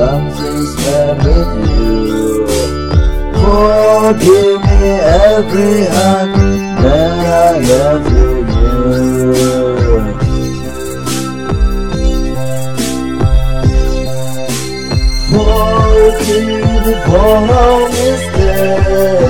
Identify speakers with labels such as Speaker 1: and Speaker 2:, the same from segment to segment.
Speaker 1: something's bad with you. Oh, Forgive me every act that I love you. Forgive me for all mistakes.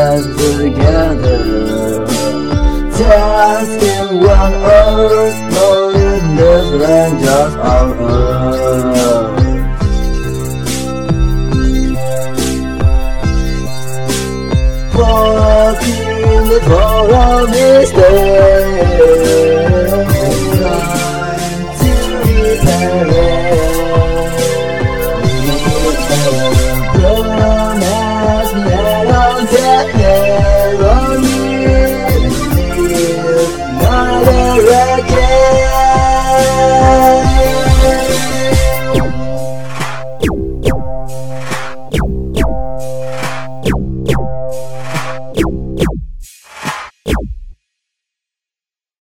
Speaker 1: lives together. In one earth, no in this land, just our earth. Me for all mistakes. regret